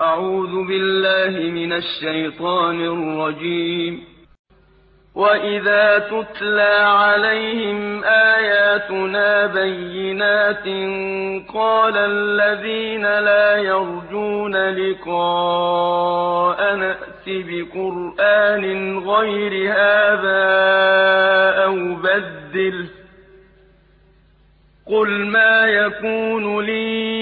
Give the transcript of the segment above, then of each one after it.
أعوذ بالله من الشيطان الرجيم. وإذا تتلى عليهم آياتنا بينات قال الذين لا يرجون لقاء نأت بقرآن غير هذا أو بدل قل ما يكون لي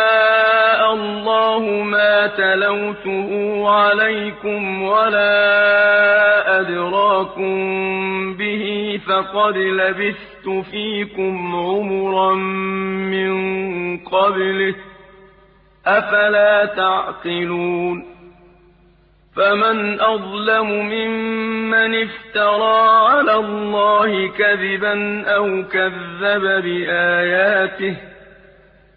تلوته عليكم ولا أدراكم به فقد لبثت فيكم عمرا من قبله أفلا تعقلون فمن أظلم ممن افترى على الله كذبا أو كذب بآياته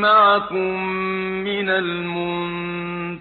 مَعَكُم مِّنَ الْمُنتَظِرِينَ.